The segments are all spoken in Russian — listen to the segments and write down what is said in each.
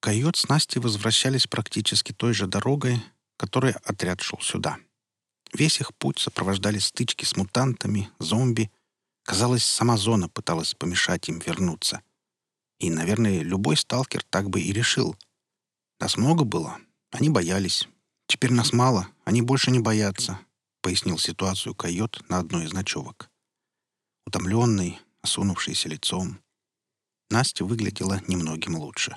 Койот с Настей возвращались практически той же дорогой, которой отряд шел сюда. Весь их путь сопровождали стычки с мутантами, зомби. Казалось, сама зона пыталась помешать им вернуться. И, наверное, любой сталкер так бы и решил. Нас много было, они боялись. Теперь нас мало, они больше не боятся, — пояснил ситуацию койот на одной из ночевок. Утомленный, осунувшийся лицом. Настя выглядела немногим лучше.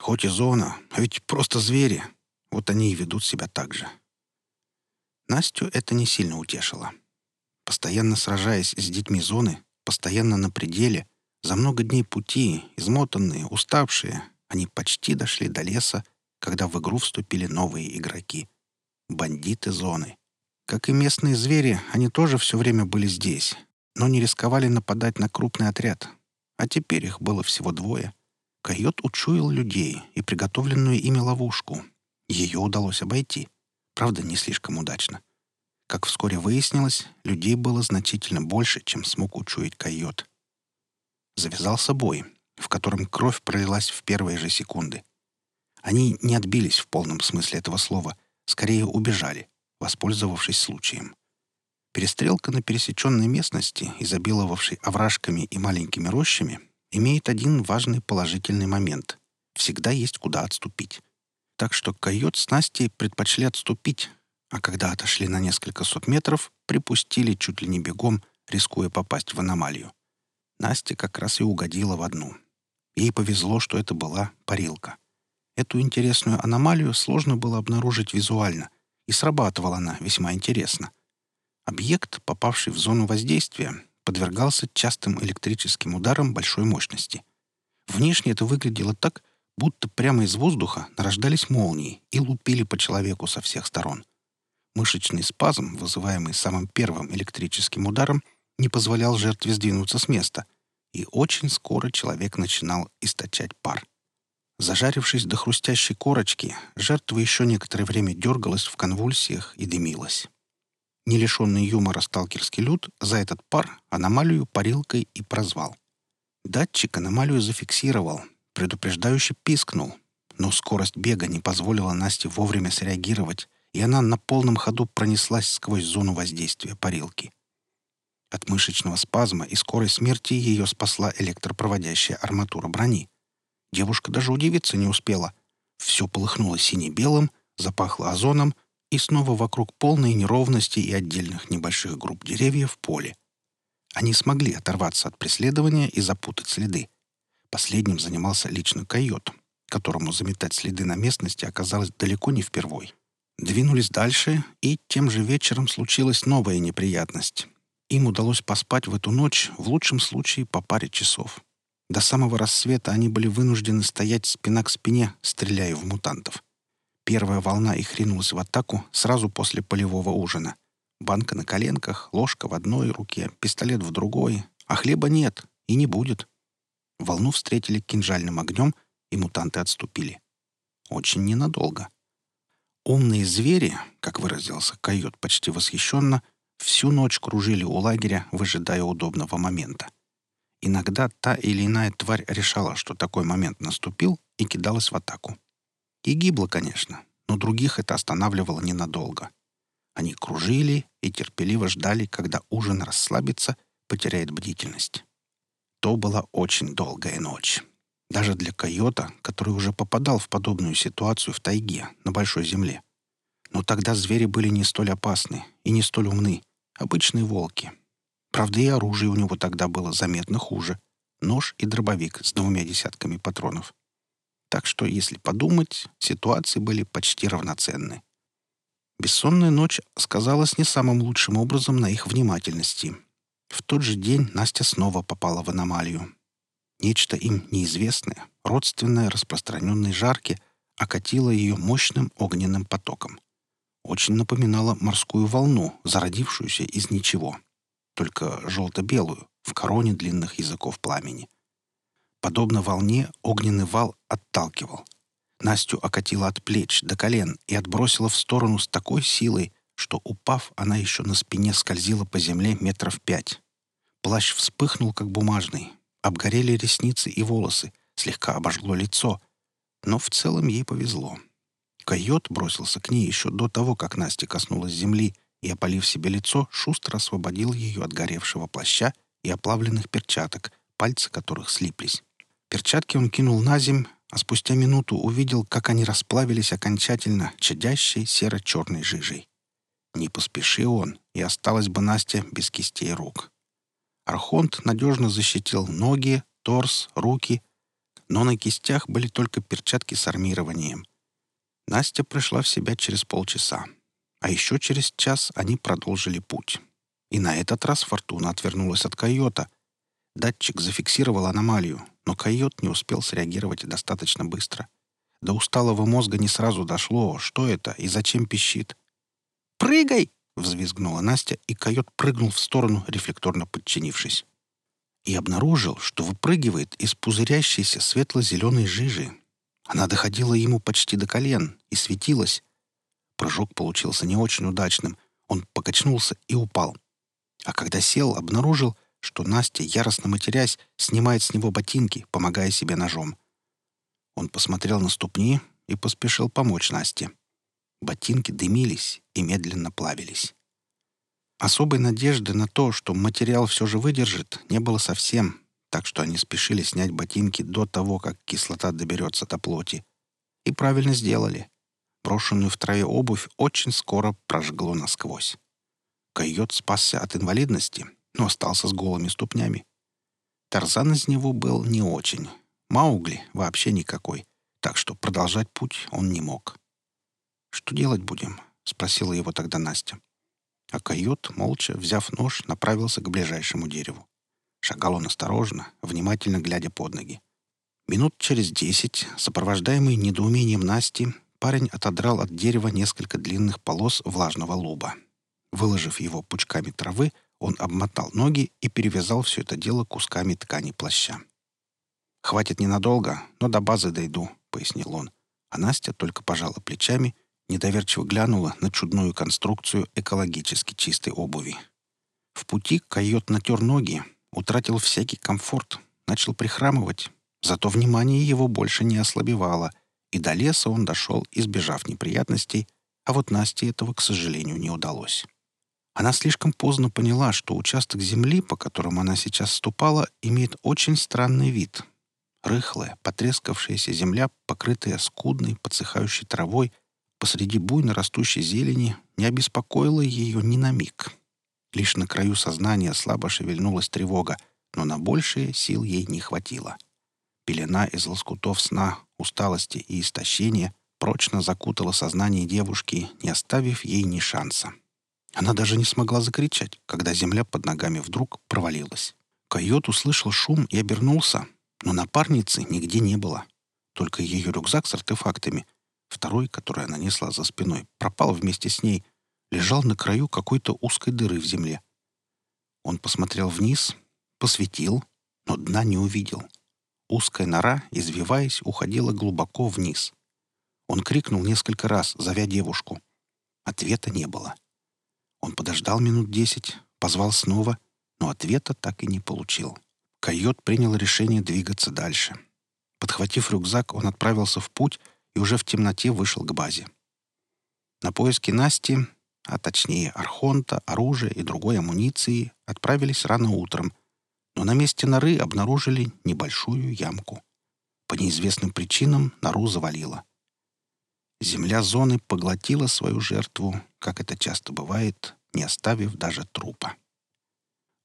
Хоть и зона, а ведь просто звери. Вот они и ведут себя так же. Настю это не сильно утешило. Постоянно сражаясь с детьми зоны, постоянно на пределе, за много дней пути, измотанные, уставшие, они почти дошли до леса, когда в игру вступили новые игроки — бандиты зоны. Как и местные звери, они тоже все время были здесь, но не рисковали нападать на крупный отряд. А теперь их было всего двое. Койот учуял людей и приготовленную ими ловушку. Ее удалось обойти. Правда, не слишком удачно. Как вскоре выяснилось, людей было значительно больше, чем смог учуять койот. Завязался бой, в котором кровь пролилась в первые же секунды. Они не отбились в полном смысле этого слова, скорее убежали, воспользовавшись случаем. Перестрелка на пересеченной местности, изобиловавшей овражками и маленькими рощами, имеет один важный положительный момент. Всегда есть куда отступить. Так что койот с Настей предпочли отступить, а когда отошли на несколько сот метров, припустили чуть ли не бегом, рискуя попасть в аномалию. Настя как раз и угодила в одну. Ей повезло, что это была парилка. Эту интересную аномалию сложно было обнаружить визуально, и срабатывала она весьма интересно — Объект, попавший в зону воздействия, подвергался частым электрическим ударам большой мощности. Внешне это выглядело так, будто прямо из воздуха нарождались молнии и лупили по человеку со всех сторон. Мышечный спазм, вызываемый самым первым электрическим ударом, не позволял жертве сдвинуться с места, и очень скоро человек начинал источать пар. Зажарившись до хрустящей корочки, жертва еще некоторое время дергалась в конвульсиях и дымилась не лишенный юмора сталкерский люд, за этот пар аномалию парилкой и прозвал. Датчик аномалию зафиксировал, предупреждающе пискнул, но скорость бега не позволила Насте вовремя среагировать, и она на полном ходу пронеслась сквозь зону воздействия парилки. От мышечного спазма и скорой смерти ее спасла электропроводящая арматура брони. Девушка даже удивиться не успела. Все полыхнуло сине-белым, запахло озоном — и снова вокруг полной неровности и отдельных небольших групп деревьев в поле. Они смогли оторваться от преследования и запутать следы. Последним занимался лично койот, которому заметать следы на местности оказалось далеко не впервой. Двинулись дальше, и тем же вечером случилась новая неприятность. Им удалось поспать в эту ночь, в лучшем случае, по паре часов. До самого рассвета они были вынуждены стоять спина к спине, стреляя в мутантов. Первая волна их ринулась в атаку сразу после полевого ужина. Банка на коленках, ложка в одной руке, пистолет в другой, а хлеба нет и не будет. Волну встретили кинжальным огнем, и мутанты отступили. Очень ненадолго. Умные звери, как выразился койот почти восхищенно, всю ночь кружили у лагеря, выжидая удобного момента. Иногда та или иная тварь решала, что такой момент наступил, и кидалась в атаку. И гибло, конечно, но других это останавливало ненадолго. Они кружили и терпеливо ждали, когда ужин расслабится, потеряет бдительность. То была очень долгая ночь. Даже для койота, который уже попадал в подобную ситуацию в тайге, на большой земле. Но тогда звери были не столь опасны и не столь умны. Обычные волки. Правда, и оружие у него тогда было заметно хуже. Нож и дробовик с двумя десятками патронов. Так что, если подумать, ситуации были почти равноценны. Бессонная ночь сказалась не самым лучшим образом на их внимательности. В тот же день Настя снова попала в аномалию. Нечто им неизвестное, родственное распространенной жарке, окатило ее мощным огненным потоком. Очень напоминало морскую волну, зародившуюся из ничего. Только желто-белую, в короне длинных языков пламени — Подобно волне, огненный вал отталкивал. Настю окатило от плеч до колен и отбросило в сторону с такой силой, что, упав, она еще на спине скользила по земле метров пять. Плащ вспыхнул, как бумажный. Обгорели ресницы и волосы, слегка обожгло лицо. Но в целом ей повезло. Койот бросился к ней еще до того, как Настя коснулась земли, и, опалив себе лицо, шустро освободил ее от горевшего плаща и оплавленных перчаток, пальцы которых слиплись. Перчатки он кинул на земь, а спустя минуту увидел, как они расплавились окончательно чадящей серо-черной жижей. Не поспеши он, и осталась бы Настя без кистей рук. Архонт надежно защитил ноги, торс, руки, но на кистях были только перчатки с армированием. Настя пришла в себя через полчаса. А еще через час они продолжили путь. И на этот раз Фортуна отвернулась от койота. Датчик зафиксировал аномалию, но койот не успел среагировать достаточно быстро. До усталого мозга не сразу дошло, что это и зачем пищит. «Прыгай!» — взвизгнула Настя, и койот прыгнул в сторону, рефлекторно подчинившись. И обнаружил, что выпрыгивает из пузырящейся светло-зеленой жижи. Она доходила ему почти до колен и светилась. Прыжок получился не очень удачным. Он покачнулся и упал. А когда сел, обнаружил, что Настя, яростно матерясь, снимает с него ботинки, помогая себе ножом. Он посмотрел на ступни и поспешил помочь Насте. Ботинки дымились и медленно плавились. Особой надежды на то, что материал все же выдержит, не было совсем, так что они спешили снять ботинки до того, как кислота доберется до плоти. И правильно сделали. Брошенную в траве обувь очень скоро прожгло насквозь. Койот спасся от инвалидности, но остался с голыми ступнями. Тарзан из него был не очень. Маугли вообще никакой, так что продолжать путь он не мог. «Что делать будем?» — спросила его тогда Настя. А койот, молча, взяв нож, направился к ближайшему дереву. Шагал он осторожно, внимательно глядя под ноги. Минут через десять, сопровождаемый недоумением Насти, парень отодрал от дерева несколько длинных полос влажного луба. Выложив его пучками травы, он обмотал ноги и перевязал все это дело кусками ткани плаща. «Хватит ненадолго, но до базы дойду», — пояснил он. А Настя только пожала плечами недоверчиво глянула на чудную конструкцию экологически чистой обуви. В пути койот натер ноги, утратил всякий комфорт, начал прихрамывать, зато внимание его больше не ослабевало, и до леса он дошел, избежав неприятностей, а вот Насте этого, к сожалению, не удалось. Она слишком поздно поняла, что участок земли, по которому она сейчас ступала, имеет очень странный вид. Рыхлая, потрескавшаяся земля, покрытая скудной, подсыхающей травой, посреди буйно растущей зелени не обеспокоило ее ни на миг. Лишь на краю сознания слабо шевельнулась тревога, но на большее сил ей не хватило. Пелена из лоскутов сна, усталости и истощения прочно закутала сознание девушки, не оставив ей ни шанса. Она даже не смогла закричать, когда земля под ногами вдруг провалилась. Койот услышал шум и обернулся, но напарницы нигде не было. Только ее рюкзак с артефактами — Второй, который она несла за спиной, пропал вместе с ней, лежал на краю какой-то узкой дыры в земле. Он посмотрел вниз, посветил, но дна не увидел. Узкая нора, извиваясь, уходила глубоко вниз. Он крикнул несколько раз, зовя девушку. Ответа не было. Он подождал минут десять, позвал снова, но ответа так и не получил. Койот принял решение двигаться дальше. Подхватив рюкзак, он отправился в путь, и уже в темноте вышел к базе. На поиски Насти, а точнее Архонта, оружия и другой амуниции, отправились рано утром, но на месте норы обнаружили небольшую ямку. По неизвестным причинам нору завалило. Земля зоны поглотила свою жертву, как это часто бывает, не оставив даже трупа.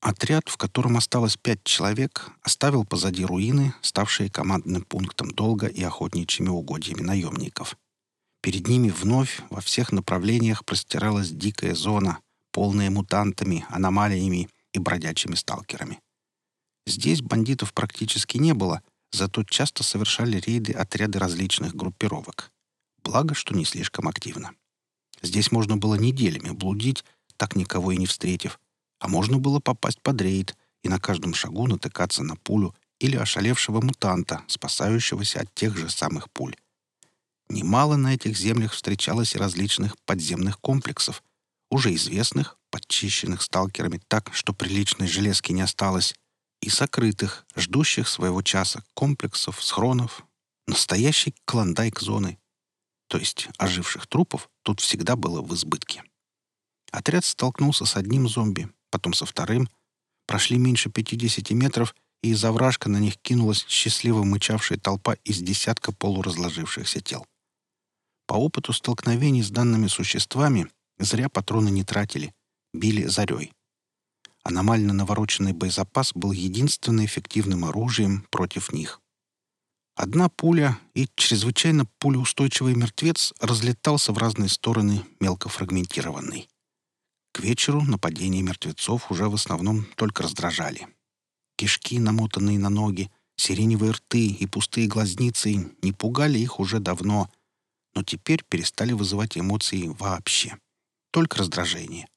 Отряд, в котором осталось пять человек, оставил позади руины, ставшие командным пунктом долга и охотничьими угодьями наемников. Перед ними вновь во всех направлениях простиралась дикая зона, полная мутантами, аномалиями и бродячими сталкерами. Здесь бандитов практически не было, зато часто совершали рейды отряды различных группировок. Благо, что не слишком активно. Здесь можно было неделями блудить, так никого и не встретив, а можно было попасть под рейд и на каждом шагу натыкаться на пулю или ошалевшего мутанта, спасающегося от тех же самых пуль. Немало на этих землях встречалось различных подземных комплексов, уже известных, подчищенных сталкерами так, что приличной железки не осталось, и сокрытых, ждущих своего часа комплексов, схронов, Настоящий клондайк зоны. То есть оживших трупов тут всегда было в избытке. Отряд столкнулся с одним зомби, потом со вторым. Прошли меньше 50 метров, и из овражка на них кинулась счастливо мычавшая толпа из десятка полуразложившихся тел. По опыту столкновений с данными существами зря патроны не тратили, били зарей. Аномально навороченный боезапас был единственным эффективным оружием против них. Одна пуля и чрезвычайно пулеустойчивый мертвец разлетался в разные стороны, мелко фрагментированный. К вечеру нападения мертвецов уже в основном только раздражали. Кишки, намотанные на ноги, сиреневые рты и пустые глазницы не пугали их уже давно, но теперь перестали вызывать эмоции вообще. Только раздражение.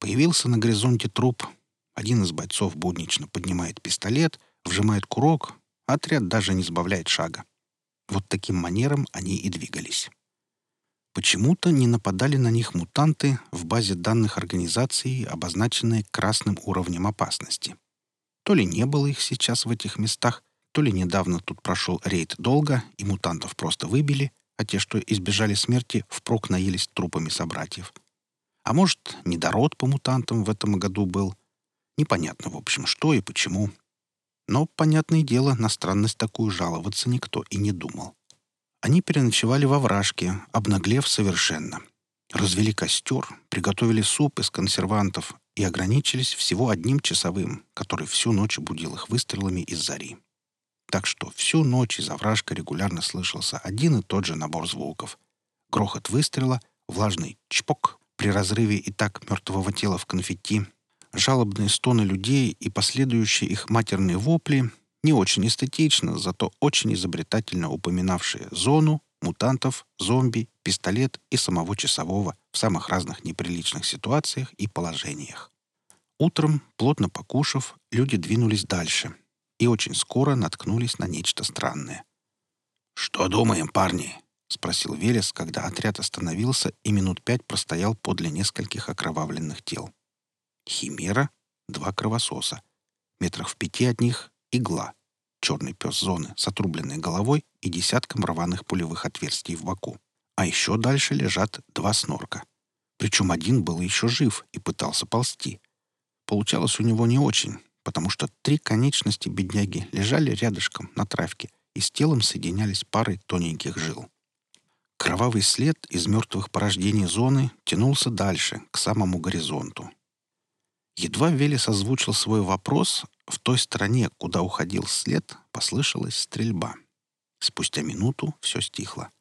Появился на горизонте труп. Один из бойцов буднично поднимает пистолет, вжимает курок, Отряд даже не сбавляет шага. Вот таким манером они и двигались. Почему-то не нападали на них мутанты в базе данных организации, обозначенные красным уровнем опасности. То ли не было их сейчас в этих местах, то ли недавно тут прошел рейд долго, и мутантов просто выбили, а те, что избежали смерти, впрок наелись трупами собратьев. А может, недород по мутантам в этом году был. Непонятно, в общем, что и почему. Но, понятное дело, на странность такую жаловаться никто и не думал. Они переночевали во вражке, обнаглев совершенно. Развели костер, приготовили суп из консервантов и ограничились всего одним часовым, который всю ночь будил их выстрелами из зари. Так что всю ночь из овражка регулярно слышался один и тот же набор звуков. Грохот выстрела, влажный чпок при разрыве и так мертвого тела в конфетти — жалобные стоны людей и последующие их матерные вопли, не очень эстетично, зато очень изобретательно упоминавшие зону, мутантов, зомби, пистолет и самого часового в самых разных неприличных ситуациях и положениях. Утром, плотно покушав, люди двинулись дальше и очень скоро наткнулись на нечто странное. «Что думаем, парни?» — спросил Велес, когда отряд остановился и минут пять простоял подле нескольких окровавленных тел. Химера — два кровососа. Метрах в пяти от них — игла. Черный пес зоны с отрубленной головой и десятком рваных пулевых отверстий в боку. А еще дальше лежат два снорка. Причем один был еще жив и пытался ползти. Получалось у него не очень, потому что три конечности бедняги лежали рядышком на травке и с телом соединялись парой тоненьких жил. Кровавый след из мертвых порождений зоны тянулся дальше, к самому горизонту, Едва Велес озвучил свой вопрос, в той стороне, куда уходил след, послышалась стрельба. Спустя минуту все стихло.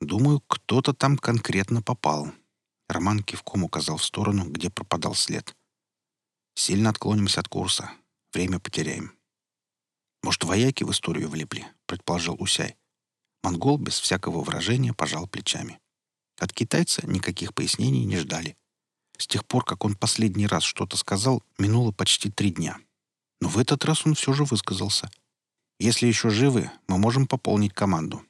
«Думаю, кто-то там конкретно попал». Роман кивком указал в сторону, где пропадал след. «Сильно отклонимся от курса. Время потеряем». «Может, вояки в историю влипли?» — предположил Усяй. Монгол без всякого выражения пожал плечами. От китайца никаких пояснений не ждали. С тех пор, как он последний раз что-то сказал, минуло почти три дня. Но в этот раз он все же высказался. «Если еще живы, мы можем пополнить команду».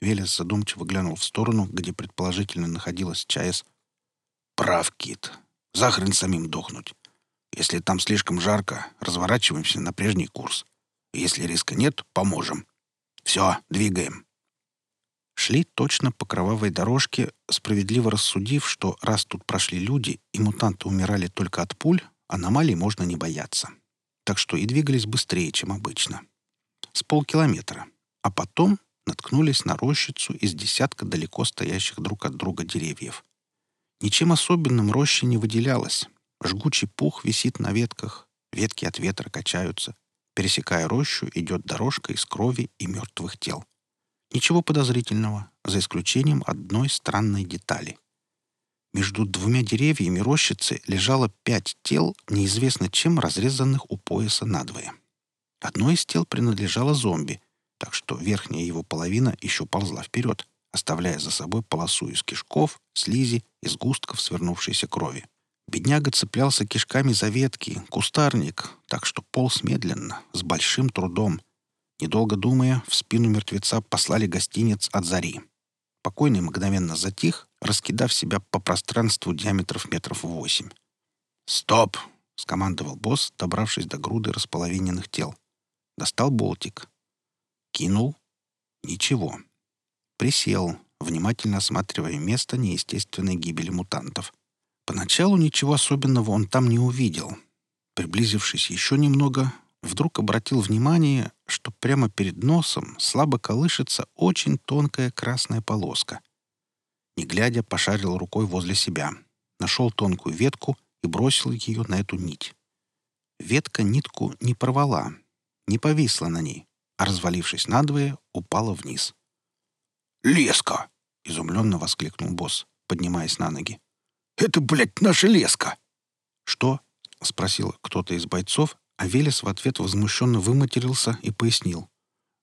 Велес задумчиво глянул в сторону, где предположительно находилась ЧАЭС. «Прав, Кит. Захрен самим дохнуть. Если там слишком жарко, разворачиваемся на прежний курс. Если риска нет, поможем. Все, двигаем». Шли точно по кровавой дорожке, справедливо рассудив, что раз тут прошли люди и мутанты умирали только от пуль, аномалий можно не бояться. Так что и двигались быстрее, чем обычно. С полкилометра. А потом наткнулись на рощицу из десятка далеко стоящих друг от друга деревьев. Ничем особенным роща не выделялась. Жгучий пух висит на ветках, ветки от ветра качаются. Пересекая рощу, идет дорожка из крови и мертвых тел. Ничего подозрительного, за исключением одной странной детали. Между двумя деревьями рощицы лежало пять тел, неизвестно чем разрезанных у пояса надвое. Одно из тел принадлежало зомби, так что верхняя его половина еще ползла вперед, оставляя за собой полосу из кишков, слизи и сгустков свернувшейся крови. Бедняга цеплялся кишками за ветки, кустарник, так что полз медленно, с большим трудом — Недолго думая, в спину мертвеца послали гостиниц от зари. Покойный мгновенно затих, раскидав себя по пространству диаметров метров восемь. «Стоп!» — скомандовал босс, добравшись до груды располовиненных тел. Достал болтик. Кинул, Ничего. Присел, внимательно осматривая место неестественной гибели мутантов. Поначалу ничего особенного он там не увидел. Приблизившись еще немного, вдруг обратил внимание, что прямо перед носом слабо колышется очень тонкая красная полоска. Не глядя, пошарил рукой возле себя, нашел тонкую ветку и бросил ее на эту нить. Ветка нитку не порвала, не повисла на ней, а, развалившись надвое, упала вниз. «Леска!» — изумленно воскликнул босс, поднимаясь на ноги. «Это, блядь, наша леска!» «Что?» — спросил кто-то из бойцов, а Велес в ответ возмущенно выматерился и пояснил.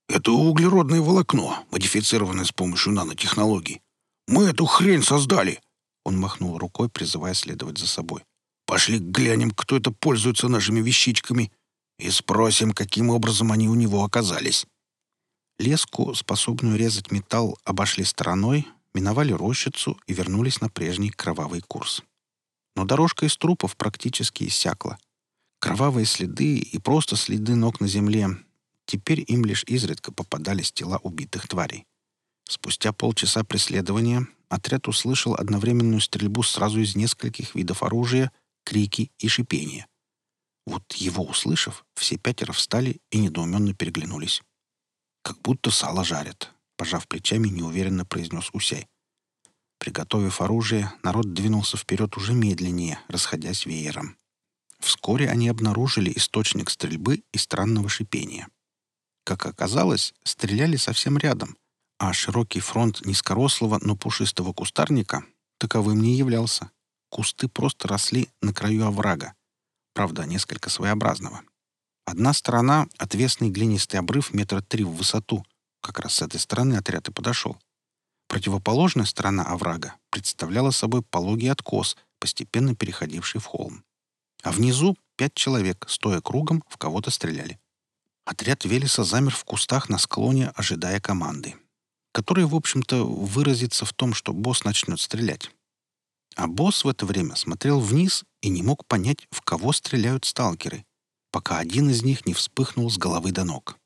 «Это углеродное волокно, модифицированное с помощью нанотехнологий. Мы эту хрень создали!» Он махнул рукой, призывая следовать за собой. «Пошли глянем, кто это пользуется нашими вещичками, и спросим, каким образом они у него оказались». Леску, способную резать металл, обошли стороной, миновали рощицу и вернулись на прежний кровавый курс. Но дорожка из трупов практически иссякла. Кровавые следы и просто следы ног на земле. Теперь им лишь изредка попадались тела убитых тварей. Спустя полчаса преследования отряд услышал одновременную стрельбу сразу из нескольких видов оружия, крики и шипения. Вот его услышав, все пятеро встали и недоуменно переглянулись. «Как будто сало жарят», — пожав плечами, неуверенно произнес Усяй. Приготовив оружие, народ двинулся вперед уже медленнее, расходясь веером. Вскоре они обнаружили источник стрельбы и странного шипения. Как оказалось, стреляли совсем рядом, а широкий фронт низкорослого, но пушистого кустарника таковым не являлся. Кусты просто росли на краю оврага, правда, несколько своеобразного. Одна сторона — отвесный глинистый обрыв метра три в высоту. Как раз с этой стороны отряд и подошел. Противоположная сторона оврага представляла собой пологий откос, постепенно переходивший в холм. А внизу пять человек, стоя кругом, в кого-то стреляли. Отряд Велеса замер в кустах на склоне, ожидая команды, которая, в общем-то, выразится в том, что босс начнет стрелять. А босс в это время смотрел вниз и не мог понять, в кого стреляют сталкеры, пока один из них не вспыхнул с головы до ног.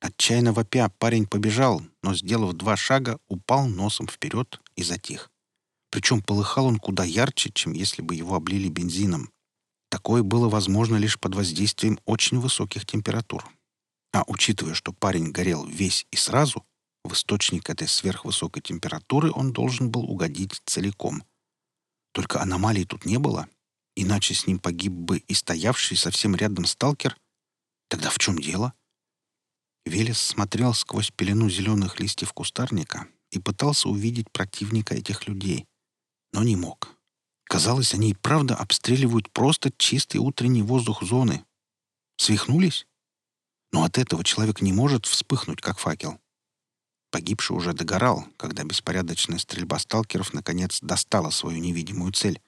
Отчаянно вопя, парень побежал, но, сделав два шага, упал носом вперед и затих. Причем полыхал он куда ярче, чем если бы его облили бензином. Такое было возможно лишь под воздействием очень высоких температур. А учитывая, что парень горел весь и сразу, в источник этой сверхвысокой температуры он должен был угодить целиком. Только аномалий тут не было, иначе с ним погиб бы и стоявший совсем рядом сталкер. Тогда в чем дело? Велес смотрел сквозь пелену зеленых листьев кустарника и пытался увидеть противника этих людей, но не мог. Казалось, они и правда обстреливают просто чистый утренний воздух зоны. Свихнулись? Но от этого человек не может вспыхнуть, как факел. Погибший уже догорал, когда беспорядочная стрельба сталкеров наконец достала свою невидимую цель.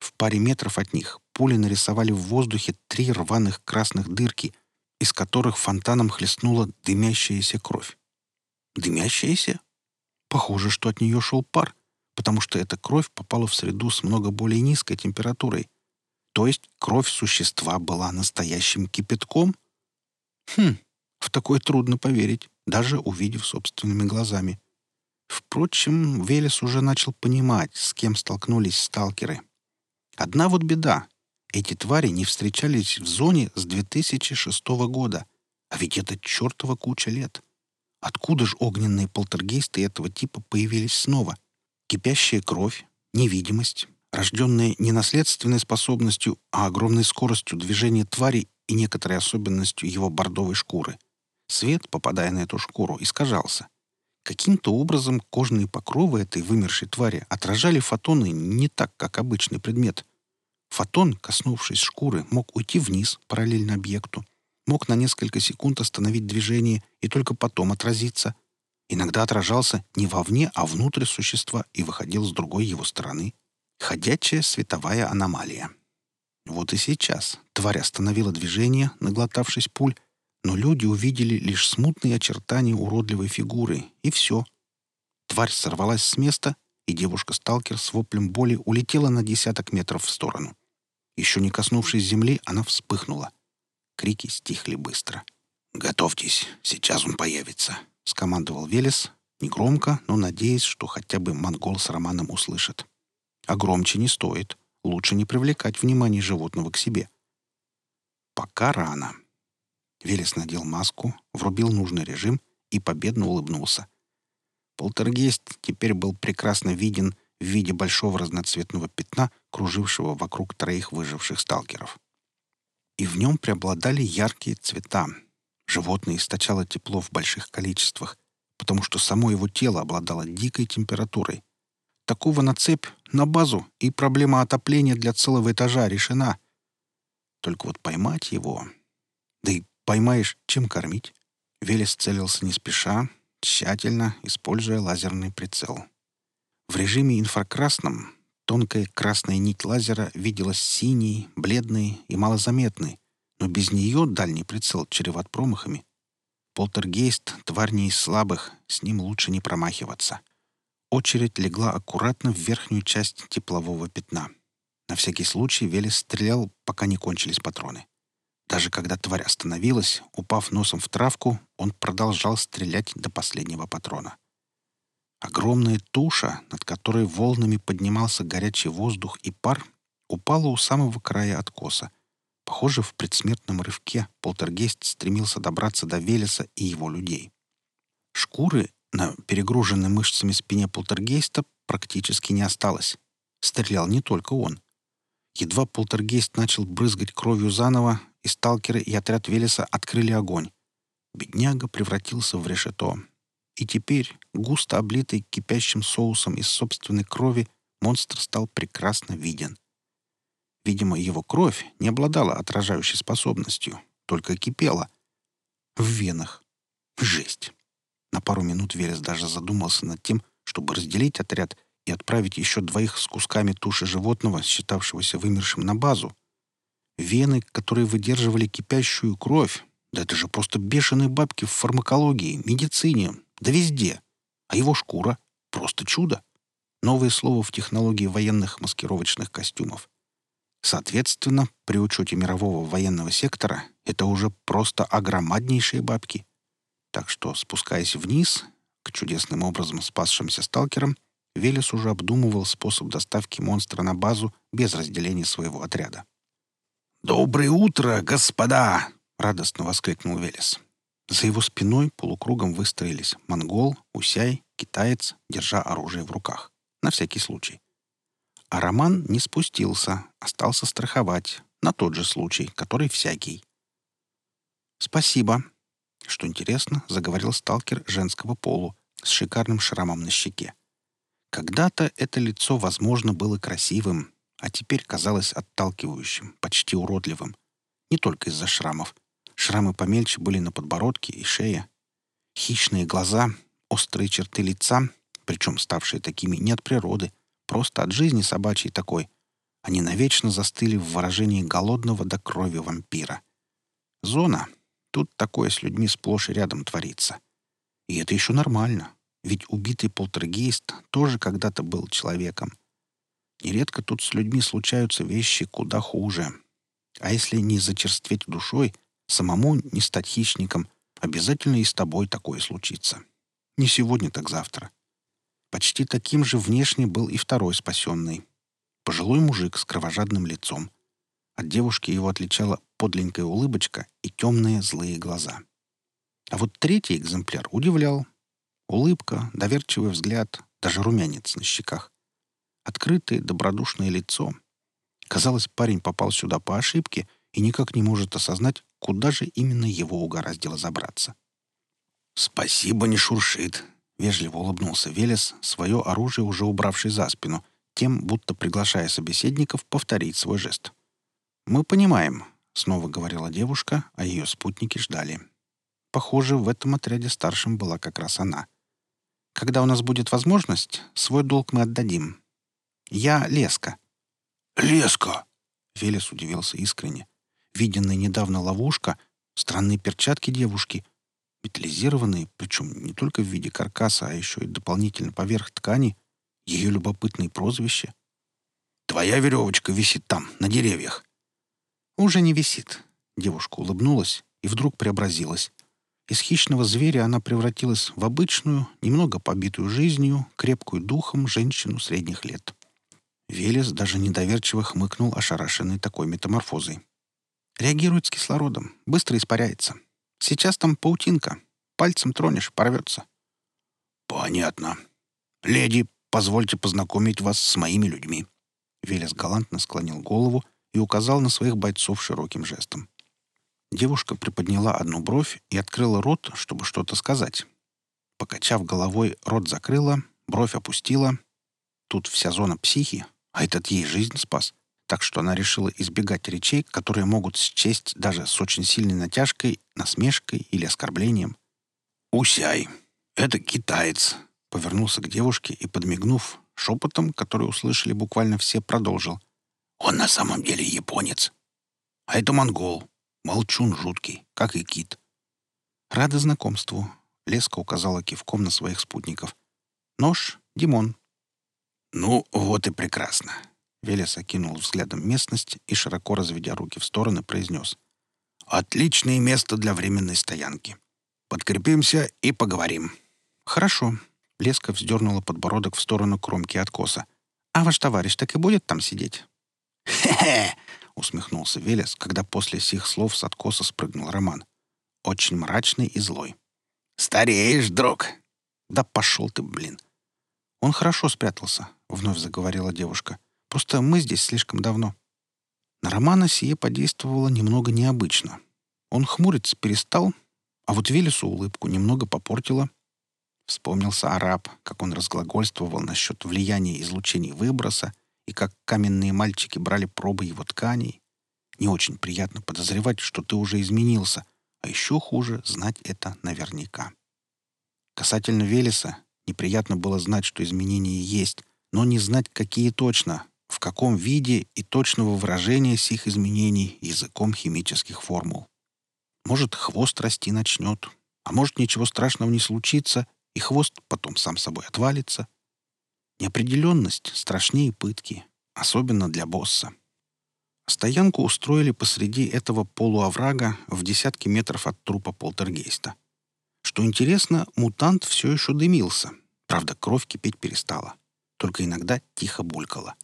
В паре метров от них пули нарисовали в воздухе три рваных красных дырки, из которых фонтаном хлестнула дымящаяся кровь. Дымящаяся? Похоже, что от нее шел пар потому что эта кровь попала в среду с много более низкой температурой. То есть кровь существа была настоящим кипятком? Хм, в такое трудно поверить, даже увидев собственными глазами. Впрочем, Велес уже начал понимать, с кем столкнулись сталкеры. Одна вот беда. Эти твари не встречались в зоне с 2006 года, а ведь это чертова куча лет. Откуда же огненные полтергейсты этого типа появились снова? Кипящая кровь, невидимость, рожденная не наследственной способностью, а огромной скоростью движения твари и некоторой особенностью его бордовой шкуры. Свет, попадая на эту шкуру, искажался. Каким-то образом кожные покровы этой вымершей твари отражали фотоны не так, как обычный предмет. Фотон, коснувшись шкуры, мог уйти вниз, параллельно объекту, мог на несколько секунд остановить движение и только потом отразиться, иногда отражался не вовне, а внутрь существа и выходил с другой его стороны. Ходячая световая аномалия. Вот и сейчас тварь остановила движение, наглотавшись пуль, но люди увидели лишь смутные очертания уродливой фигуры, и все. Тварь сорвалась с места, и девушка-сталкер с воплем боли улетела на десяток метров в сторону. Еще не коснувшись земли, она вспыхнула. Крики стихли быстро. «Готовьтесь, сейчас он появится», — скомандовал Велес, негромко, но надеясь, что хотя бы монгол с Романом услышат. А громче не стоит. Лучше не привлекать внимание животного к себе. Пока рано. Велес надел маску, врубил нужный режим и победно улыбнулся. Полтергейст теперь был прекрасно виден в виде большого разноцветного пятна, кружившего вокруг троих выживших сталкеров. И в нем преобладали яркие цвета. Животное источало тепло в больших количествах, потому что само его тело обладало дикой температурой. Такого на цепь, на базу, и проблема отопления для целого этажа решена. Только вот поймать его... Да и поймаешь, чем кормить? Велес целился не спеша, тщательно, используя лазерный прицел. В режиме инфракрасном тонкая красная нить лазера виделась синей, бледной и малозаметной, но без нее дальний прицел чреват промахами. Полтергейст — тварь не из слабых, с ним лучше не промахиваться. Очередь легла аккуратно в верхнюю часть теплового пятна. На всякий случай Велес стрелял, пока не кончились патроны. Даже когда тварь остановилась, упав носом в травку, он продолжал стрелять до последнего патрона. Огромная туша, над которой волнами поднимался горячий воздух и пар, упала у самого края откоса. Похоже, в предсмертном рывке полтергейст стремился добраться до Велеса и его людей. Шкуры на перегруженной мышцами спине полтергейста практически не осталось. Стрелял не только он. Едва полтергейст начал брызгать кровью заново, и сталкеры и отряд Велеса открыли огонь. Бедняга превратился в решето. И теперь, густо облитый кипящим соусом из собственной крови, монстр стал прекрасно виден. Видимо, его кровь не обладала отражающей способностью, только кипела. В венах. Жесть. На пару минут Велес даже задумался над тем, чтобы разделить отряд и отправить еще двоих с кусками туши животного, считавшегося вымершим на базу. Вены, которые выдерживали кипящую кровь, да это же просто бешеные бабки в фармакологии, медицине, да везде. А его шкура — просто чудо. Новое слово в технологии военных маскировочных костюмов. Соответственно, при учете мирового военного сектора, это уже просто огромаднейшие бабки. Так что, спускаясь вниз, к чудесным образом спасшимся сталкерам, Велес уже обдумывал способ доставки монстра на базу без разделения своего отряда. «Доброе утро, господа!» — радостно воскликнул Велес. За его спиной полукругом выстроились монгол, усяй, китаец, держа оружие в руках. На всякий случай. А Роман не спустился, остался страховать, на тот же случай, который всякий. «Спасибо», — что интересно, заговорил сталкер женского полу с шикарным шрамом на щеке. Когда-то это лицо, возможно, было красивым, а теперь казалось отталкивающим, почти уродливым. Не только из-за шрамов. Шрамы помельче были на подбородке и шее. Хищные глаза, острые черты лица, причем ставшие такими не от природы, просто от жизни собачьей такой, они навечно застыли в выражении голодного до крови вампира. Зона. Тут такое с людьми сплошь и рядом творится. И это еще нормально, ведь убитый полтергейст тоже когда-то был человеком — Нередко тут с людьми случаются вещи куда хуже. А если не зачерстветь душой, самому не стать хищником, обязательно и с тобой такое случится. Не сегодня, так завтра. Почти таким же внешне был и второй спасенный. Пожилой мужик с кровожадным лицом. От девушки его отличала подленькая улыбочка и темные злые глаза. А вот третий экземпляр удивлял. Улыбка, доверчивый взгляд, даже румянец на щеках. Открытое, добродушное лицо. Казалось, парень попал сюда по ошибке и никак не может осознать, куда же именно его угораздило забраться. «Спасибо, не шуршит», — вежливо улыбнулся Велес, свое оружие уже убравший за спину, тем, будто приглашая собеседников повторить свой жест. «Мы понимаем», — снова говорила девушка, а ее спутники ждали. Похоже, в этом отряде старшим была как раз она. «Когда у нас будет возможность, свой долг мы отдадим. Я Леска». «Леска!» — Велес удивился искренне. Виденная недавно ловушка, странные перчатки девушки, металлизированные, причем не только в виде каркаса, а еще и дополнительно поверх ткани, ее любопытное прозвище. «Твоя веревочка висит там, на деревьях». «Уже не висит». Девушка улыбнулась и вдруг преобразилась. Из хищного зверя она превратилась в обычную, немного побитую жизнью, крепкую духом женщину средних лет. Велес даже недоверчиво хмыкнул, ошарашенный такой метаморфозой. Реагирует с кислородом, быстро испаряется. Сейчас там паутинка. Пальцем тронешь, порвется. Понятно. Леди, позвольте познакомить вас с моими людьми. Велес галантно склонил голову и указал на своих бойцов широким жестом. Девушка приподняла одну бровь и открыла рот, чтобы что-то сказать. Покачав головой, рот закрыла, бровь опустила. Тут вся зона психи, а этот ей жизнь спас. Так что она решила избегать речей, которые могут счесть даже с очень сильной натяжкой, насмешкой или оскорблением. «Усяй! Это китаец!» Повернулся к девушке и, подмигнув, шепотом, который услышали буквально все, продолжил. «Он на самом деле японец. А это монгол. Молчун жуткий, как и кит». «Рада знакомству», — Леска указала кивком на своих спутников. «Нож — Димон». «Ну, вот и прекрасно. Велес окинул взглядом местность и, широко разведя руки в стороны, произнес. «Отличное место для временной стоянки. Подкрепимся и поговорим». «Хорошо». Леска вздернула подбородок в сторону кромки откоса. «А ваш товарищ так и будет там сидеть?» «Хе-хе!» — усмехнулся Велес, когда после сих слов с откоса спрыгнул Роман. Очень мрачный и злой. «Стареешь, друг!» «Да пошел ты, блин!» «Он хорошо спрятался», — вновь заговорила девушка. Просто мы здесь слишком давно». На Романа сие подействовало немного необычно. Он хмуриться перестал, а вот Велесу улыбку немного попортило. Вспомнился араб, как он разглагольствовал насчет влияния излучений выброса и как каменные мальчики брали пробы его тканей. Не очень приятно подозревать, что ты уже изменился, а еще хуже знать это наверняка. Касательно Велеса, неприятно было знать, что изменения есть, но не знать, какие точно, в каком виде и точного выражения сих изменений языком химических формул. Может, хвост расти начнет, а может, ничего страшного не случится, и хвост потом сам собой отвалится. Неопределенность страшнее пытки, особенно для босса. Стоянку устроили посреди этого полуоврага в десятки метров от трупа полтергейста. Что интересно, мутант все еще дымился. Правда, кровь кипеть перестала. Только иногда тихо булькала.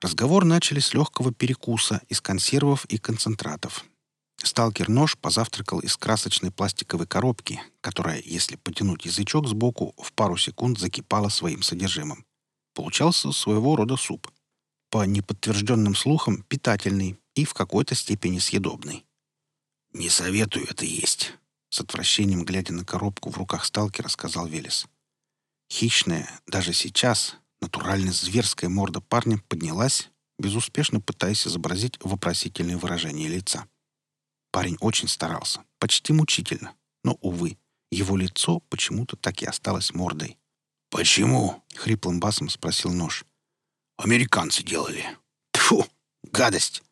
Разговор начали с легкого перекуса из консервов и концентратов. Сталкер-нож позавтракал из красочной пластиковой коробки, которая, если потянуть язычок сбоку, в пару секунд закипала своим содержимым. Получался своего рода суп. По неподтвержденным слухам, питательный и в какой-то степени съедобный. «Не советую это есть», — с отвращением глядя на коробку в руках сталкера, сказал Велес. Хищная, даже сейчас, Натурально зверская морда парня поднялась, безуспешно пытаясь изобразить вопросительное выражение лица. Парень очень старался, почти мучительно, но, увы, его лицо почему-то так и осталось мордой. «Почему?» — хриплым басом спросил нож. «Американцы делали». Тфу, гадость!»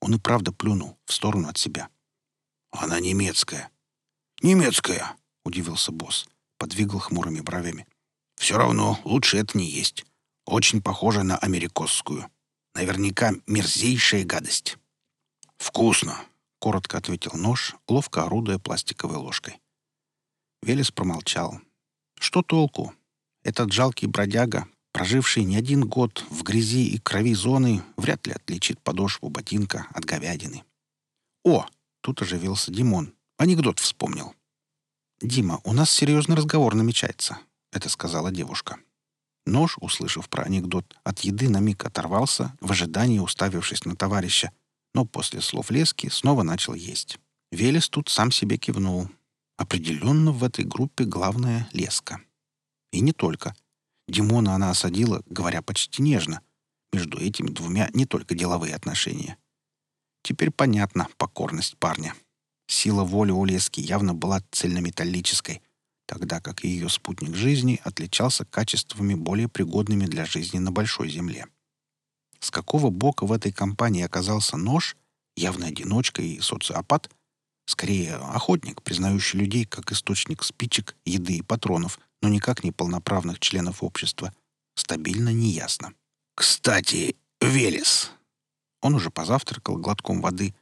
Он и правда плюнул в сторону от себя. «Она немецкая». «Немецкая», — удивился босс, подвигал хмурыми бровями. Все равно лучше это не есть. Очень похоже на америкосскую. Наверняка мерзейшая гадость. «Вкусно!» — коротко ответил нож, ловко орудуя пластиковой ложкой. Велес промолчал. «Что толку? Этот жалкий бродяга, проживший не один год в грязи и крови зоны, вряд ли отличит подошву ботинка от говядины». «О!» — тут оживился Димон. Анекдот вспомнил. «Дима, у нас серьезный разговор намечается это сказала девушка. Нож, услышав про анекдот, от еды на миг оторвался, в ожидании уставившись на товарища, но после слов Лески снова начал есть. Велес тут сам себе кивнул. Определенно в этой группе главная Леска. И не только. Димона она осадила, говоря почти нежно. Между этими двумя не только деловые отношения. Теперь понятна покорность парня. Сила воли у Лески явно была цельнометаллической, тогда как ее спутник жизни отличался качествами более пригодными для жизни на большой земле. С какого бока в этой компании оказался нож, явно одиночка и социопат, скорее охотник, признающий людей как источник спичек, еды и патронов, но никак не полноправных членов общества, стабильно неясно. «Кстати, Велес!» Он уже позавтракал глотком воды.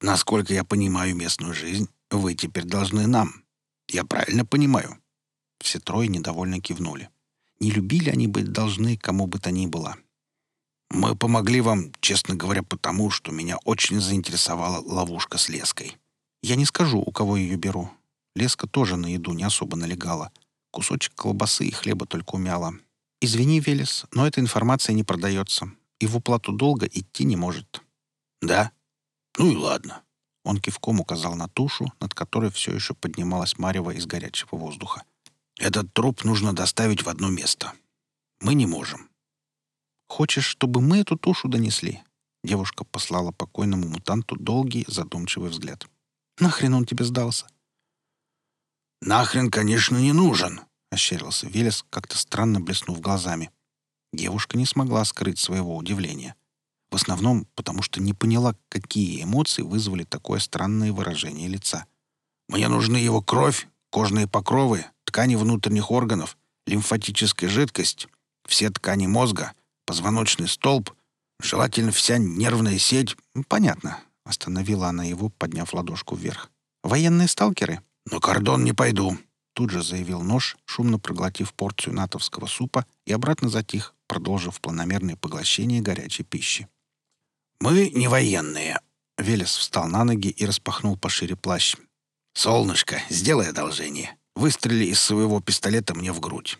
«Насколько я понимаю местную жизнь, вы теперь должны нам, Я правильно понимаю?» Все трое недовольно кивнули. Не любили они быть должны кому бы то ни было. «Мы помогли вам, честно говоря, потому, что меня очень заинтересовала ловушка с леской». «Я не скажу, у кого ее беру. Леска тоже на еду не особо налегала. Кусочек колбасы и хлеба только умяла. Извини, Велес, но эта информация не продается. И в уплату долга идти не может». «Да? Ну и ладно». Он кивком указал на тушу, над которой все еще поднималась марево из горячего воздуха. «Этот труп нужно доставить в одно место. Мы не можем». «Хочешь, чтобы мы эту тушу донесли?» Девушка послала покойному мутанту долгий, задумчивый взгляд. «Нахрен он тебе сдался?» «Нахрен, конечно, не нужен», — ощерился Велес, как-то странно блеснув глазами. Девушка не смогла скрыть своего удивления. В основном потому, что не поняла, какие эмоции вызвали такое странное выражение лица. «Мне нужны его кровь, кожные покровы, ткани внутренних органов, лимфатическая жидкость, все ткани мозга, позвоночный столб, желательно вся нервная сеть». «Понятно», — остановила она его, подняв ладошку вверх. «Военные сталкеры?» «На кордон не пойду», — тут же заявил нож, шумно проглотив порцию натовского супа и обратно затих, продолжив планомерное поглощение горячей пищи. «Мы не военные». Велес встал на ноги и распахнул пошире плащ. «Солнышко, сделай одолжение. Выстрели из своего пистолета мне в грудь».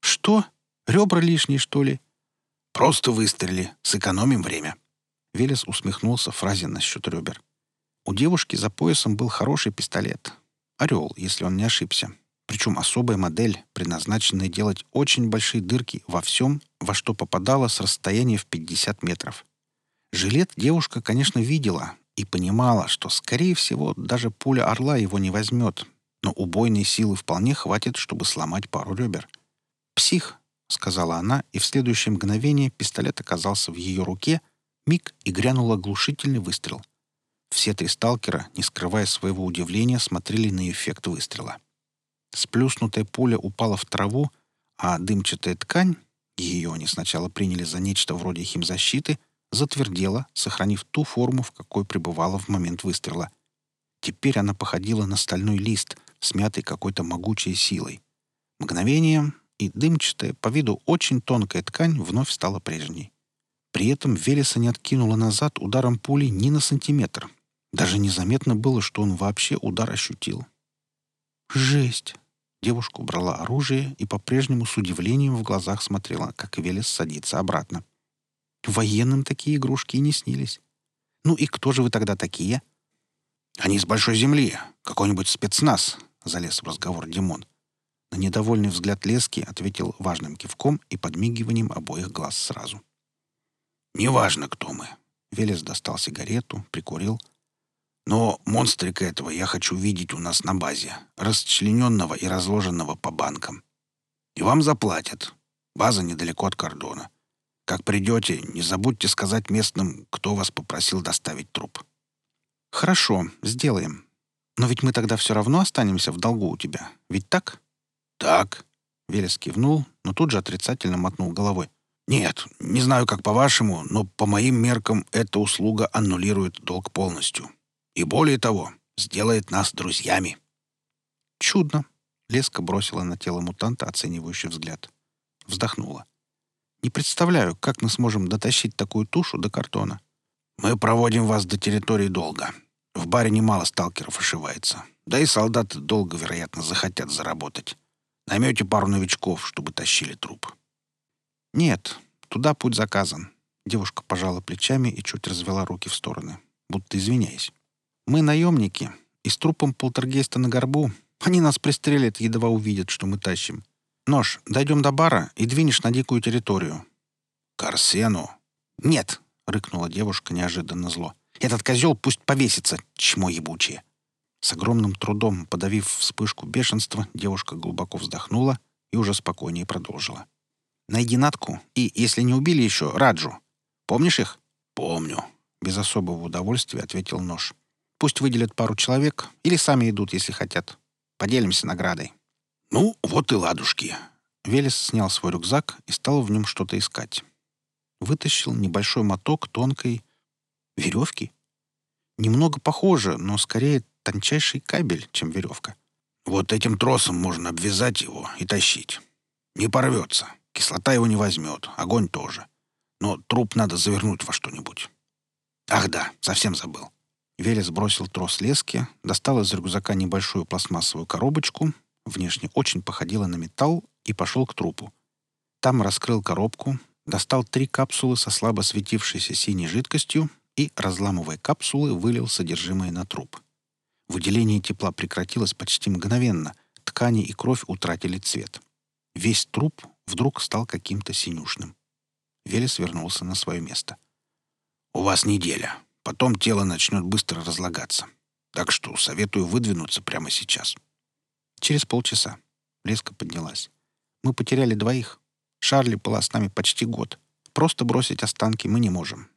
«Что? Ребра лишние, что ли?» «Просто выстрели. Сэкономим время». Велес усмехнулся фразе насчет ребер. У девушки за поясом был хороший пистолет. «Орел», если он не ошибся. Причем особая модель, предназначенная делать очень большие дырки во всем, во что попадало с расстояния в 50 метров. Жилет девушка, конечно, видела и понимала, что, скорее всего, даже пуля орла его не возьмет, но убойной силы вполне хватит, чтобы сломать пару ребер. «Псих», — сказала она, и в следующее мгновение пистолет оказался в ее руке, миг и грянул оглушительный выстрел. Все три сталкера, не скрывая своего удивления, смотрели на эффект выстрела. Сплюснутая пуля упала в траву, а дымчатая ткань, ее они сначала приняли за нечто вроде химзащиты — затвердела, сохранив ту форму, в какой пребывала в момент выстрела. Теперь она походила на стальной лист, смятый какой-то могучей силой. Мгновение, и дымчатая, по виду очень тонкая ткань вновь стала прежней. При этом Велеса не откинула назад ударом пули ни на сантиметр. Даже незаметно было, что он вообще удар ощутил. «Жесть!» Девушка убрала оружие и по-прежнему с удивлением в глазах смотрела, как Велес садится обратно. Военным такие игрушки и не снились. Ну и кто же вы тогда такие? Они с большой земли. Какой-нибудь спецназ, — залез в разговор Димон. На недовольный взгляд Лески ответил важным кивком и подмигиванием обоих глаз сразу. «Неважно, кто мы». Велес достал сигарету, прикурил. «Но монстрика этого я хочу видеть у нас на базе, расчлененного и разложенного по банкам. И вам заплатят. База недалеко от кордона. Как придете, не забудьте сказать местным, кто вас попросил доставить труп». «Хорошо, сделаем. Но ведь мы тогда все равно останемся в долгу у тебя. Ведь так?» «Так». Велес кивнул, но тут же отрицательно мотнул головой. «Нет, не знаю, как по-вашему, но по моим меркам эта услуга аннулирует долг полностью. И более того, сделает нас друзьями». «Чудно», — Леска бросила на тело мутанта оценивающий взгляд. Вздохнула. Не представляю, как мы сможем дотащить такую тушу до картона. Мы проводим вас до территории долго. В баре немало сталкеров ошивается. Да и солдаты долго, вероятно, захотят заработать. Наймете пару новичков, чтобы тащили труп. Нет, туда путь заказан. Девушка пожала плечами и чуть развела руки в стороны, будто извиняясь. Мы наемники, и с трупом полтергейста на горбу они нас пристрелят, едва увидят, что мы тащим. Нож, дойдем до бара и двинешь на дикую территорию». «К Арсену?» «Нет», — рыкнула девушка неожиданно зло. «Этот козел пусть повесится, чмо ебучее». С огромным трудом, подавив вспышку бешенства, девушка глубоко вздохнула и уже спокойнее продолжила. «Найди Натку и, если не убили еще, Раджу. Помнишь их?» «Помню», — без особого удовольствия ответил нож. «Пусть выделят пару человек или сами идут, если хотят. Поделимся наградой». «Ну, вот и ладушки». Велес снял свой рюкзак и стал в нем что-то искать. Вытащил небольшой моток тонкой веревки. Немного похоже, но скорее тончайший кабель, чем веревка. Вот этим тросом можно обвязать его и тащить. Не порвется. Кислота его не возьмет, огонь тоже. Но труп надо завернуть во что-нибудь. Ах да, совсем забыл. Велес бросил трос лески, достал из рюкзака небольшую пластмассовую коробочку, внешне очень походила на металл, и пошел к трупу. Там раскрыл коробку, достал три капсулы со слабо светившейся синей жидкостью и, разламывая капсулы, вылил содержимое на труп. Выделение тепла прекратилось почти мгновенно, ткани и кровь утратили цвет. Весь труп вдруг стал каким-то синюшным. Велес вернулся на свое место. «У вас неделя. Потом тело начнет быстро разлагаться. Так что советую выдвинуться прямо сейчас». Через полчаса. Леска поднялась. «Мы потеряли двоих. Шарли была с нами почти год. Просто бросить останки мы не можем».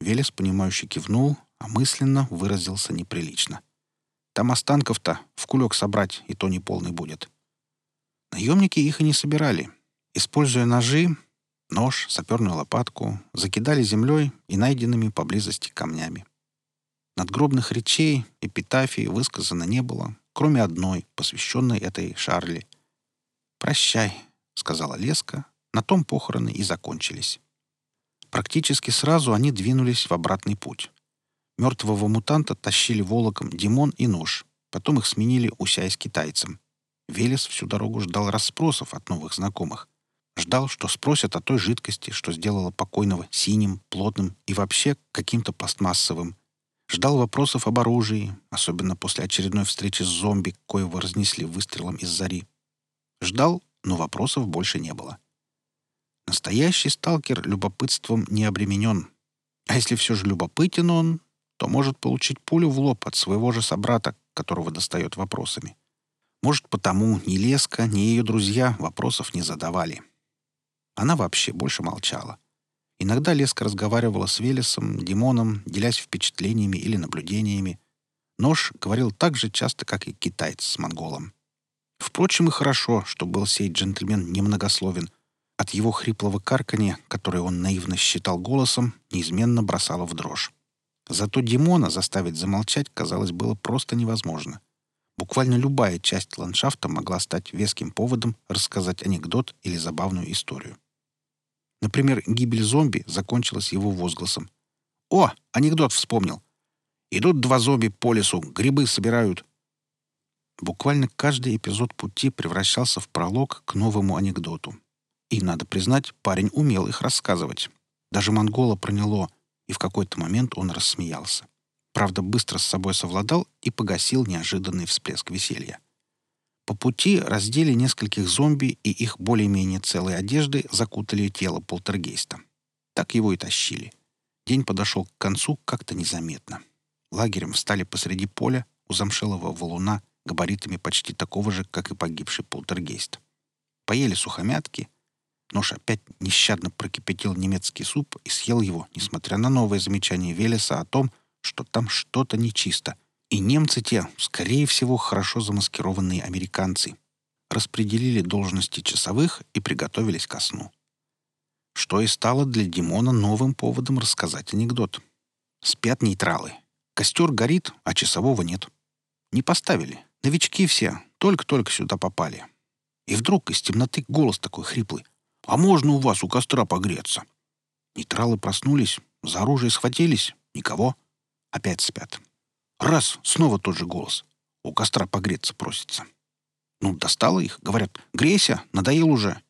Велес, понимающе кивнул, а мысленно выразился неприлично. «Там останков-то в кулек собрать, и то не полный будет». Наемники их и не собирали. Используя ножи, нож, саперную лопатку, закидали землей и найденными поблизости камнями. Надгробных речей, эпитафии высказано не было, кроме одной, посвященной этой Шарли. «Прощай», — сказала Леска, на том похороны и закончились. Практически сразу они двинулись в обратный путь. Мертвого мутанта тащили волоком Димон и нож, потом их сменили Усяй с китайцем. Велес всю дорогу ждал расспросов от новых знакомых. Ждал, что спросят о той жидкости, что сделала покойного синим, плотным и вообще каким-то пластмассовым. Ждал вопросов об оружии, особенно после очередной встречи с зомби, коего разнесли выстрелом из зари. Ждал, но вопросов больше не было. Настоящий сталкер любопытством не обременен. А если все же любопытен он, то может получить пулю в лоб от своего же собрата, которого достает вопросами. Может, потому ни Леска, ни ее друзья вопросов не задавали. Она вообще больше молчала. Иногда Леска разговаривала с Велесом, Димоном, делясь впечатлениями или наблюдениями. Нож говорил так же часто, как и китаец с монголом. Впрочем, и хорошо, что был сей джентльмен немногословен. От его хриплого карканья, которое он наивно считал голосом, неизменно бросало в дрожь. Зато Димона заставить замолчать, казалось, было просто невозможно. Буквально любая часть ландшафта могла стать веским поводом рассказать анекдот или забавную историю. Например, гибель зомби закончилась его возгласом. «О, анекдот вспомнил! Идут два зомби по лесу, грибы собирают. Буквально каждый эпизод пути превращался в пролог к новому анекдоту. И, надо признать, парень умел их рассказывать. Даже монгола проняло, и в какой-то момент он рассмеялся. Правда, быстро с собой совладал и погасил неожиданный всплеск веселья. По пути раздели нескольких зомби, и их более-менее целой одежды закутали тело полтергейста. Так его и тащили. День подошел к концу как-то незаметно. Лагерем встали посреди поля у замшелого валуна габаритами почти такого же, как и погибший полтергейст. Поели сухомятки. Нож опять нещадно прокипятил немецкий суп и съел его, несмотря на новое замечание Велеса о том, что там что-то нечисто. И немцы те, скорее всего, хорошо замаскированные американцы. Распределили должности часовых и приготовились ко сну. Что и стало для Димона новым поводом рассказать анекдот. Спят нейтралы. Костер горит, а часового нет. Не поставили. Новички все, только-только сюда попали. И вдруг из темноты голос такой хриплый. «А можно у вас у костра погреться?» Нейтралы проснулись, за оружие схватились. Никого. Опять спят. Раз, снова тот же голос. У костра погреться просится. Ну, достало их. Говорят, грейся, надоел уже.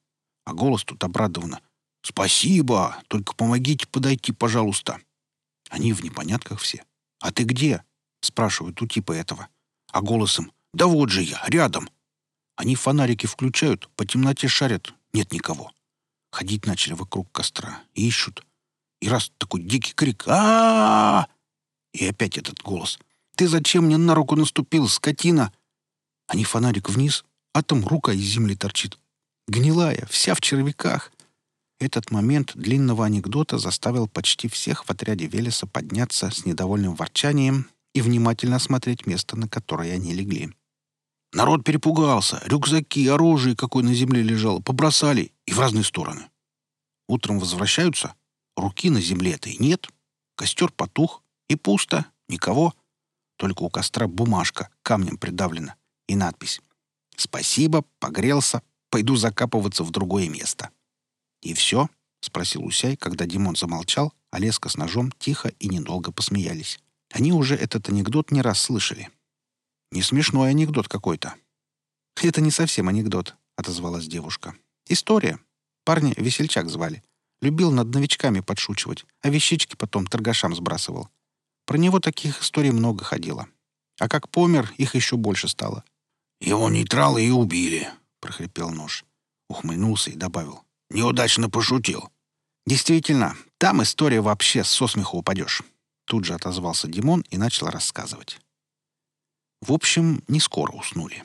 А голос тут обрадованно. «Спасибо! Только помогите подойти, пожалуйста!» Они в непонятках все. «А ты где?» — спрашивают у типа этого. А голосом да вот же я, рядом. Они фонарики включают, по темноте шарят, нет никого. Ходить начали вокруг костра, ищут. И раз такой дикий крик а, -а, -а, И опять этот голос. «Ты зачем мне на руку наступил, скотина?» Они фонарик вниз, а там рука из земли торчит. Гнилая, вся в червяках. Этот момент длинного анекдота заставил почти всех в отряде Велеса подняться с недовольным ворчанием и внимательно осмотреть место, на которое они легли. Народ перепугался. Рюкзаки, оружие, какое на земле лежало, побросали и в разные стороны. Утром возвращаются. Руки на земле-то и нет. Костер потух. И пусто. Никого. Только у костра бумажка камнем придавлена. и надпись «Спасибо, погрелся, пойду закапываться в другое место». «И все?» — спросил Усяй, когда Димон замолчал, а Леска с ножом тихо и недолго посмеялись. Они уже этот анекдот не раз слышали. «Не смешной анекдот какой-то». «Это не совсем анекдот», — отозвалась девушка. «История. Парня весельчак звали. Любил над новичками подшучивать, а вещички потом торгашам сбрасывал. Про него таких историй много ходило. А как помер, их еще больше стало. «Его нейтралы и убили», — прохрипел нож. Ухмыльнулся и добавил. «Неудачно пошутил». «Действительно, там история вообще со смеху упадешь». Тут же отозвался Димон и начал рассказывать. В общем, не скоро уснули.